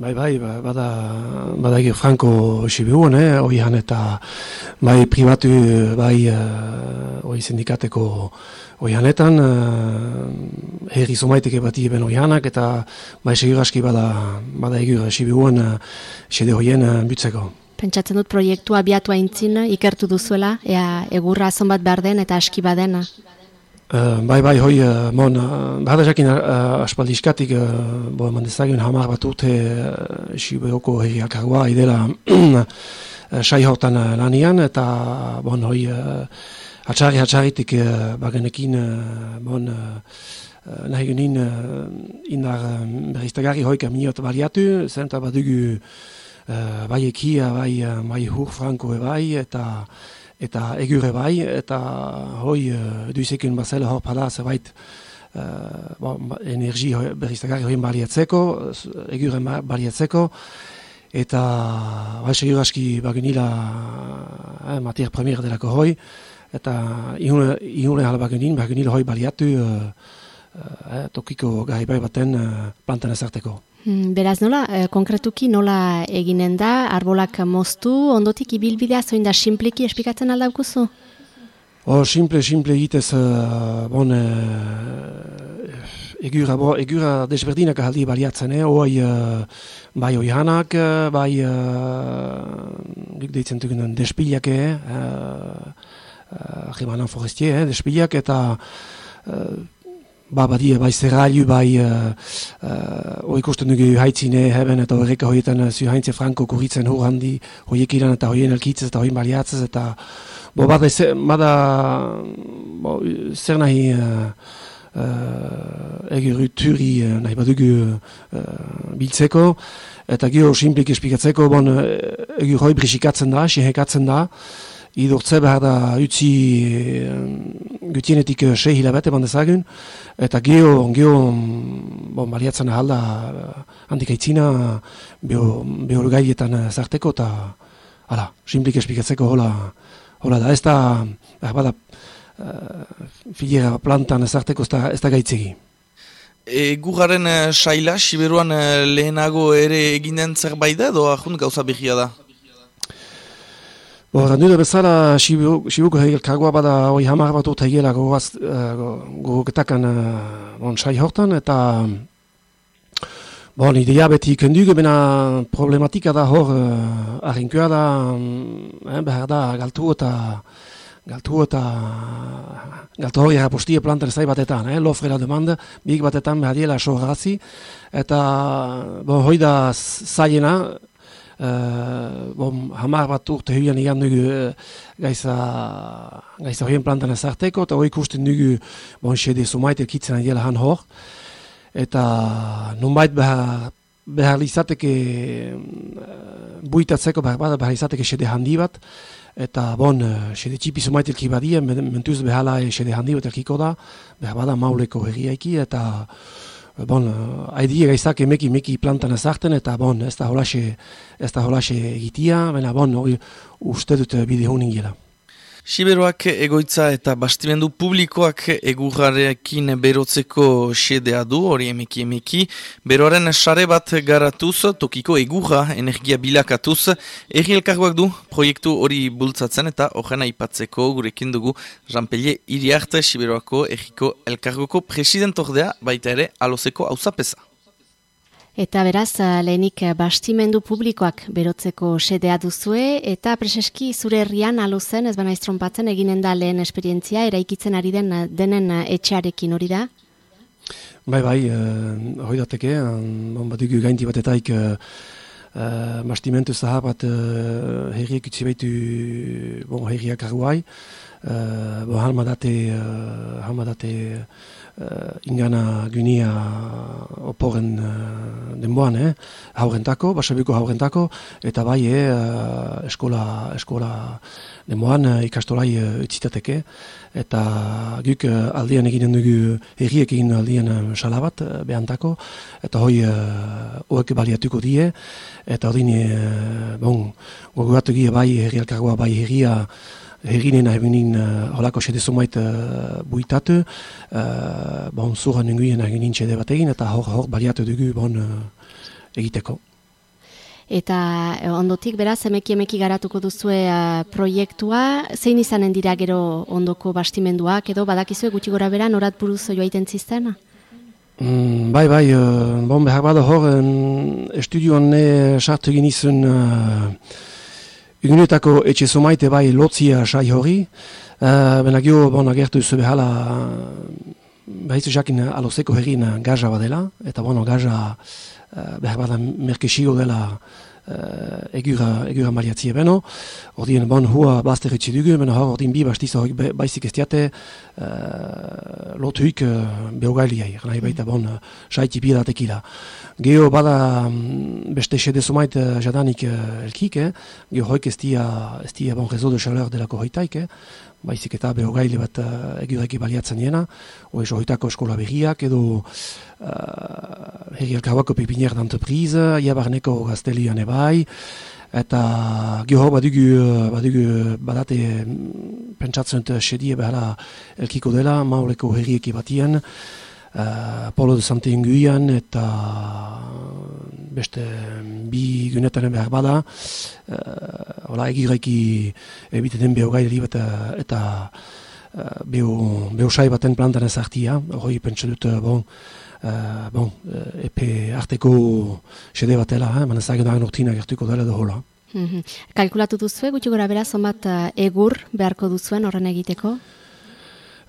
Bai, bai, ba, bada, bada egir franko sibiuan, eh, oihan eta bai privatu, bai, uh, oi sindikateko oihanetan, uh, herri zomaiteke bati eben oihanak, eta bai seguraski bada, bada egir sibiuan, uh, sede hoien butzeko. Pentsatzen dut proiektua abiatu aintzin, ikertu duzuela, ea egurra azon bat behar den eta aski badena. Uh, bai, bai, hoi, uh, mon, uh, behar jakin uh, aspaldi iskatik, uh, bo, eman dezagun hamar bat urte uh, Sibeoko herriak agua, idela uh, sai hortan uh, lanian, eta, bon, hoi, uh, atxarri atxarritik uh, bagenekin, uh, bon, uh, nahi genin uh, indar uh, berriztagarri hoik aminiot baliatu, bat dugu uh, bai ekia, bai, uh, bai hur franko bai, eta eta egure bai, eta hoi uh, duizekin bazela hor pada zerbait uh, bon, energi berriztagarri hoien baliatzeko, egure baliatzeko, eta bai segur aski bagenila eh, matier premier delako hoi, eta ihune hala bagenin bagenila hoi baliatu uh, uh, tokiko gai bai baten uh, plantan ezarteko. Hmm, beraz nola, eh, konkretuki nola eginen da, arbolak moztu, ondotik ibilbidea zoin da simpleki espikatzen aldaukuzu? O, simple, simple egitez, uh, bon, uh, egura, bo, egura desberdinak ahaldi baliatzen, eh? Oi, uh, bai oihanak, bai, uh, deitzen dugun, despilak, eh? Uh, uh, forestier, eh? despilak, eta ba, badie, bai zerrailu, bai uh, uh, ikusten dugu haitzine heben eta horreka horietan uh, zu haintze franko kurritzen hor handi horiek iran eta horien elkitzez eta horien baliatzez eta bo, bada, bada bo, zer nahi uh, uh, turi uh, nahi badugu uh, biltzeko eta gero simplik espikatzeko bon, egiru hoi brisikatzen da, sihekatzen da idurtze behar da utzi gutienetik uh, sei hilabete bandezagun, eta geho, geho, bon, baliatzen ahalda uh, handik aitzina gaietan uh, zarteko, eta hala, simplik espikatzeko hola, hola da, ez da, behar bada, uh, plantan zarteko ez da gaitzegi. E, gugaren uh, saila, Siberuan uh, lehenago ere eginen zerbait da, edo ahun gauza behia da? Bo, da bezala, Sibuko hegel kagua bada hori hamar bat urte hegela gogoketakan uh, bon, sai hortan, eta bon, ideia beti ikendugu, bena problematika da hor, uh, arrinkua da, eh, behar da, galtu eta galtu eta galtu hori postia plantan zai batetan, eh, lofrela demanda, big batetan behar diela soharazi, eta bon, hoi da zaiena, Bom, hamar bat urte huian egan dugu uh, gaiza, gaiza horien plantan ezarteko, eta hori ikusten dugu bon, xede sumaite kitzen adiela han hor. Eta nunbait behar, behar izateke uh, buitatzeko behar bada behar izateke xede handi bat, eta bon, uh, xede txipi sumaite elki badia, mentuz behala xede handi bat elkiko da, behar bada mauleko herriaiki, eta bon, haidi gaizak emeki emeki plantan ezarten, eta bon, ez da holaxe, ez da holaxe egitia, baina bon, uste dut bide honin gela. Siberoak egoitza eta bastimendu publikoak egurrarekin berotzeko xedea du, hori emeki emeki. Beroaren sare bat garatuz, tokiko egurra energia bilakatuz, erri elkargoak du proiektu hori bultzatzen eta horrena ipatzeko gurekin dugu Jean-Pellier Iriarte, Siberoako erriko elkargoko presidentordea baita ere alozeko hauzapesa. Eta beraz, eh, lehenik eh, bastimendu publikoak berotzeko sedea duzue, eta preseski zure herrian aluzen, ez baina iztronpatzen, eginen da lehen esperientzia, eraikitzen ari den eh, denen etxearekin hori da? Bai, bai, uh, hori dateke, um, bat dugu gainti batetaik uh, uh, bastimentu zahar bat uh, herriak utzi behitu bon, herriak arruai, uh, bon, halmadate, halmadate uh, ingana gynia oporen uh, denboan, eh? haurentako, basabiko haurentako, eta bai uh, eskola, eskola denboan uh, ikastolai utzitateke, eta guk uh, aldean eginen dugu erriek egin aldean uh, salabat uh, behantako, eta hoi uh, baliatuko die, eta hori uh, bon, gogoatu bai herri alkargoa bai herria, Herinen ahemenin uh, holako sede zumait uh, buitatu, uh, bon, zura nenguien ahemenin sede bat egin, eta hor, hor baliatu dugu bon, uh, egiteko. Eta ondotik, beraz, emeki emeki garatuko duzue proiektua, zein izanen dira gero ondoko bastimenduak, edo badakizue gutxi gora bera norat buruz joa iten ziztena? Mm, bai, bai, uh, bon, behar bada hor, um, estudioan ne sartu egin izun uh, ugunetako etxe somaite bai lotzia sai hori, uh, bena gio, bon, agertu zu behala, uh, behitzu jakin alozeko herrin gaja badela, eta bon, gaja uh, behar bada merkesigo dela uh, egura, egura maliatzie beno. Ordien, bon, hua bazter etxe dugu, beno hor, ordien bi bastiza hori baizik ez diate uh, lotuik uh, behogailiai, nahi baita bon, uh, saiti bida tekila. Geo bada um, beste sede somait uh, jadanik uh, elkik, eh? geo hoik ez dia, ez dia bon rezo de chaleur delako hoitaik, eh? Baizik eta behogaile bat uh, egureki baliatzen diena, hoi hoitako eskola berriak edo uh, herri elkauako pipinier d'entreprise, iabarneko gaztelian ebai, eta geho badugu, badugu badate mm, pentsatzen dut sedie behala elkiko dela, mauleko herrieki batien, uh, Polo de Sante Inguian eta beste bi gunetan behar bada, uh, hola egireki ebiteten behogaili bat eta uh, beho, beho sai baten plantan ezartia, hori pentsa dut, bon, Uh, bon, epe arteko sede batela, eh? mana zagen dagen urtina gertuko dela da hola. Mm -hmm. Kalkulatu duzue, gutxi gora bera, zonbat uh, egur beharko duzuen horren egiteko?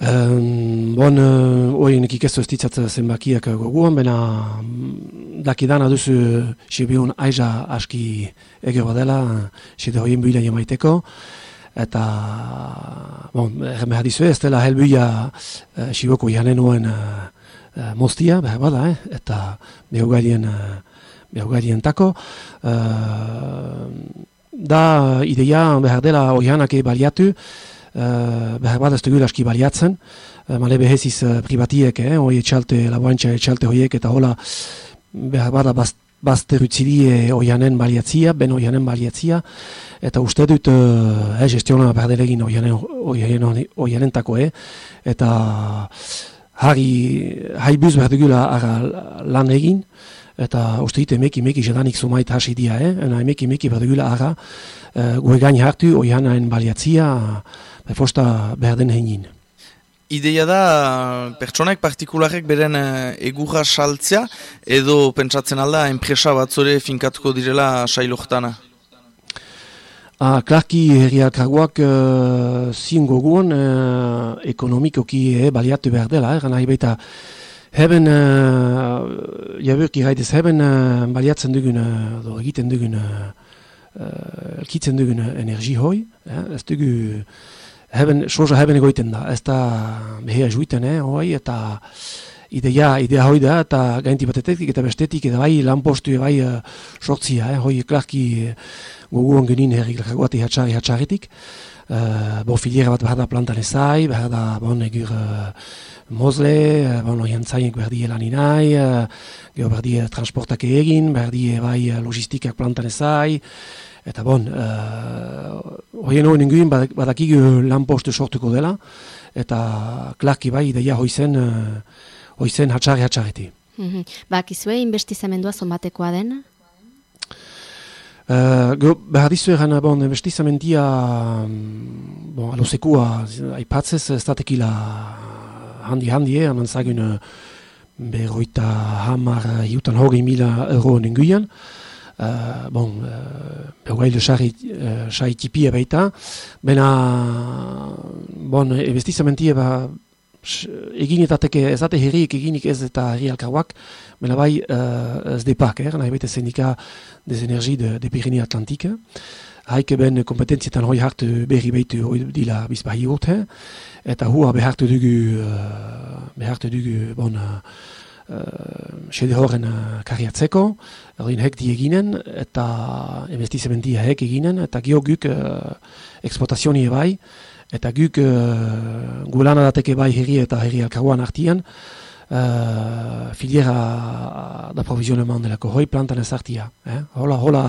Bon, uh, oi nekik ez zenbakiak zenbakiak goguan, bena mm, dakidana duzu sibiun aiza aski ege badela, sede hoien buila jamaiteko, eta, bon, erren behar dizu ez, dela helbuia uh, siboko janen nuen uh, mostia, behar bada, eh? eta behogarien, uh, tako. Uh, da ideia behar dela oianak baliatu, uh, behar bada ez dugula aski baliatzen, uh, male beheziz uh, privatiek, eh? oi etxalte, laboantxa etxalte hoiek, eta hola behar bada bast, bazterutzirie oianen baliatzia, ben oianen baliatzia, eta uste dut eh, gestiona behar dela egin oianen, oianen, oianen tako, eh? eta hari haibuz behar dugula lan egin, eta uste hite emeki emeki jedanik zumait hasi dia, eh? ena emeki emeki behar dugula ara uh, goe gain hartu oianen baliatzia, befosta behar den hengin. Ideia da, pertsonek partikularek beren uh, egurra saltzea, edo pentsatzen alda, enpresa batzore finkatuko direla sailohtana? Ah, klarki herriak haguak uh, zin goguan uh, ekonomikoki eh, baliatu behar dela, eh, nahi baita heben, uh, jabuk iraitez, heben uh, baliatzen dugun, uh, egiten dugun, uh, uh, kitzen dugun energi hoi, eh, ez dugu, heben, soja heben egoiten da, ez da behea juiten, eh, hoi, eta ideia, idea hoi da, eta gainti batetik, eta bestetik, eta bai lanpostu, bai uh, sortzia, eh, hoi klarki, goguan genin herri gilkagoati hatxari hatxaritik. Uh, bo filiera bat behar da plantan ezai, behar da bon egur uh, mozle, uh, bon orian zainek behar die lan inai, uh, geho behar die transportak egin, behar die bai logistikak plantan ezai, eta bon, uh, horien hori nenguin badakik lan postu sortuko dela, eta klarki bai ideia hoizen, uh, hoizen hatxari hatxariti. Mm -hmm. Bakizue, investizamendua zonbatekoa dena? Uh, behar dizu egan, bon, investizamentia, mm, bon, alosekua, aipatzez, ez datekila handi-handi, eh, anan zagun uh, berroita hamar hiutan hogei mila euro nenguian. Uh, bon, uh, behogailo sari, uh, tipia baita. Bena, bon, investizamentia, ba, egin eta teke ez date herriek eginik ez eta herri alkarguak, mela bai uh, ez depak, eh, nahi baita zendika des energi de, de Pyrénées Atlantique. Haike ben kompetentzietan hoi hartu berri behitu hoi dila bizbahi urte, eta hua behartu dugu, uh, behartu dugu, bon, uh, uh, horren uh, kariatzeko, erdin hek di eginen, eta investizementia hek eginen, eta geoguk uh, eksploatazioni ebai, eta guk uh, gulana dateke bai herri eta herri alkaguan artian, uh, filiera da provizioneman delako hoi plantan ez artia. Eh? Hola, hola,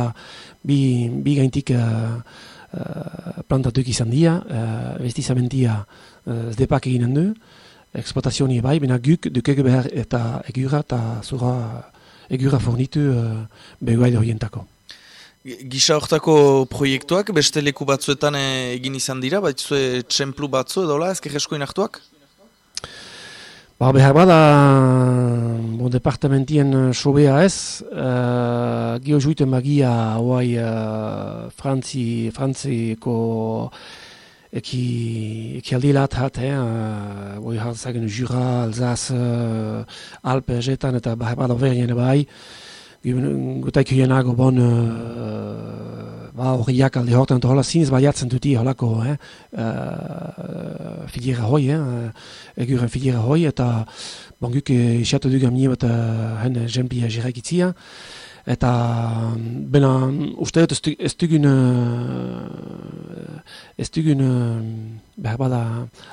bi, bi gaintik uh, uh, plantatuk izan dia, uh, bestizamentia uh, zdepak eginen du, eksploatazioni bai, bina guk dukege behar eta egura eta zura egura fornitu uh, begoaide horientako. Gisa hortako proiektuak beste leku batzuetan egin izan dira, baitzue txemplu batzu edo la, ezker esko inartuak? Ba, behar bada, bo, departamentien sobea ez, uh, gio juiten magia hoai uh, frantzi, frantziko eki, eki aldilat hat, eh, uh, boi hartzagen jura, alzaz, uh, alpe, jetan, eta behar bada berien bai, gutaik hienago bon uh, ba horiak alde hortan eta hola zinez baiatzen duti holako eh, uh, filiera hoi eh, eguren filiera hoi eta bon guk isiatu dugu amni bat hen jempia jirekitzia eta bena uste dut ez dugun ez dugun behar bada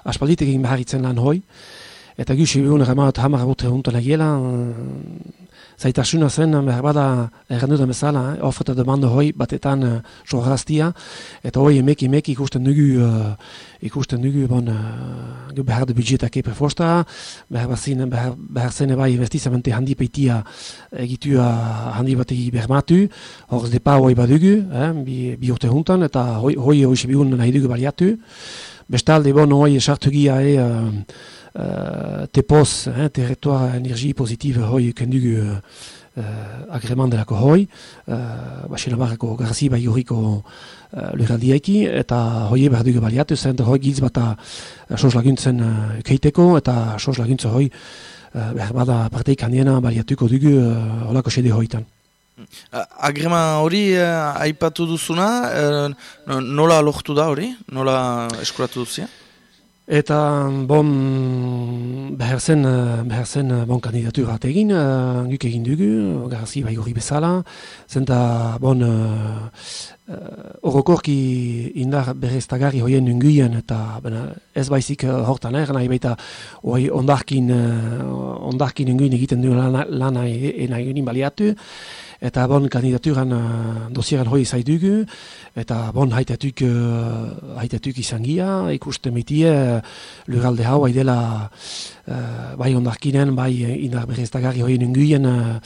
aspalditek egin behar lan hoi. Eta gusi eramaat hamar abutre huntan egiela zaitasuna zen, behar bada, errandu da bezala, eh, ofreta demanda hoi batetan uh, sohraztia, eta hoi emek emek ikusten dugu, uh, ikusten dugu, bon, uh, behar du budgetak epe fosta, behar, bazin, behar, behar zen bai investizamente handi peitia egitua handi bat egi bermatu, hor depa hoi badugu, eh, bi, bi urte juntan, eta hoi hoi hoi bigun nahi dugu baliatu. Bestalde, bon, hoi esartu e, uh, uh, tepoz, hein, territoire energie positive hoi kendugu uh, uh, agreman delako hoi, uh, baxena barrako garzi bai hurriko uh, lurraldieki, eta hoi behar dugu baliatu zen, hoi giltz bata sos laguntzen uh, keiteko, eta sos laguntza hoi uh, behar bada parteik handiena baliatuko dugu uh, holako sede hoitan. Agrema hori uh, aipatu duzuna, uh, nola lohtu da hori? Nola eskuratu duzia? Eta bon, behar zen, behar zen bon kandidatur bat egin, uh, egin dugu, garzi bai hori bezala, zenta bon, uh, orokorki indar berreztagarri hoien nunguien, eta bena, ez baizik hortan er, nahi baita hori ondarkin, uh, ondarkin nunguien egiten duen lana, lana e, e, baliatu, eta bon kandidaturan uh, dosieran hoi zaidugu, eta bon haitetuk, uh, haitetuk izan gia, ikusten mitie uh, luralde hau haidela uh, bai ondarkinen, bai indar berreztagarri hoi nenguien uh,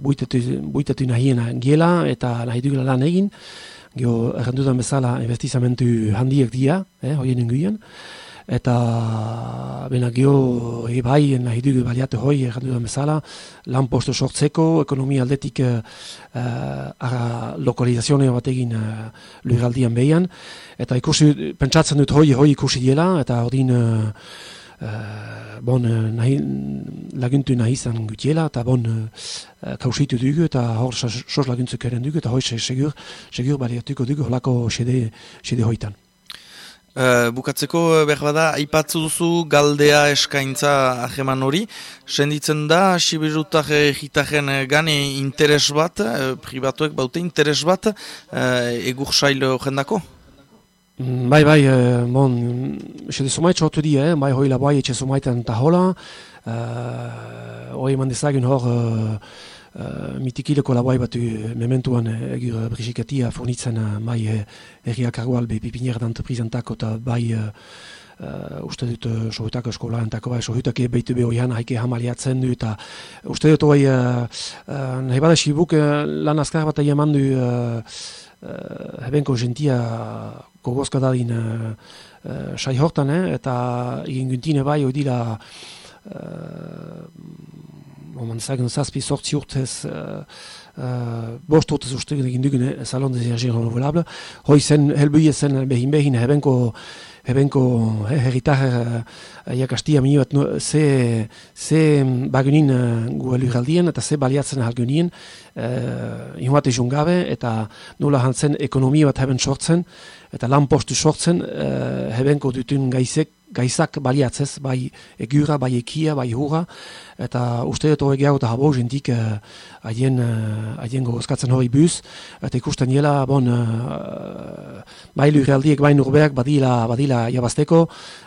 buitetu, buitetu nahien giela, eta nahi dugula lan egin, Gio, errendudan bezala investizamentu handiek dia, eh, hoien nenguien, eta bena geho ebai nahi dugu baliate hoi errandu da bezala lan posto sortzeko ekonomia aldetik uh, ara lokalizazionea bat egin uh, lurraldian behian. Eta ikusi pentsatzen dut hoi hoi ikusi diela eta ordin uh, uh, bon nahi, laguntu nahi izan gutiela eta bon uh, kausitu dugu eta hor sos laguntzuk eren dugu eta hoi segur, segur baliatuko dugu holako sede, sede hoitan Uh, bukatzeko eh, behar bada, aipatzu duzu galdea eskaintza aheman hori. Senditzen da, sibirutak egitaren gane interes bat, uh, pribatuek baute interes bat, uh, egur sail jendako? Mm, bai, bai, bon, xe de sumait sortu di, eh? bai hoi labai etxe sumaiten tahola, uh, hoi mandezagun hor, uh, mitikileko labai batu mementuan egur uh, brisikatia fornitzen uh, mai uh, erriak argual be pipinier d'entreprisentako eta bai uh, uh, uste dut uh, sohutako eskolaentako bai sohutak ebeitu beho ihan haike hamaliatzen du eta uste dut bai uh, uh, nahi bada xibuk uh, lan azkar bat eman du uh, uh, hebenko gentia gogozka dadin uh, uh, sai hortan eh, eta egin guntine bai odila uh, wo man sagen zazpi sortzi urtez uh, uh, bost urtez uste egin dugun salon des energies renouvelables hoi zen helbuie zen behin behin hebenko hebenko eh, herritar uh, kastia minu bat no, ze, ze bagunin uh, gu eta ze baliatzen halgunien uh, inhuate jungabe eta nola hantzen ekonomia bat heben sortzen eta lan postu sortzen uh, hebenko dutun gaizek gaizak baliatzez, bai egura, bai ekia, bai hura, eta uste dut hori gehiago eta habo jentik uh, haien uh, gogozkatzen hori buz, eta ikusten jela, bon, uh, bai lurrealdiek, bai nurbeak, badila, badila jabazteko,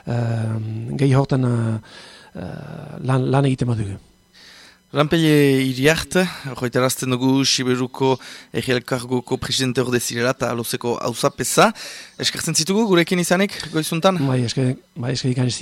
uh, gehi horten uh, lan, lan egiten badugu. Rampele iriart, joiterazten dugu Siberuko Egelkargoko presidente hor dezirela eta alozeko hauzapesa. Eskertzen zitugu gurekin izanik, goizuntan? Bai, eskertzen bai, ikan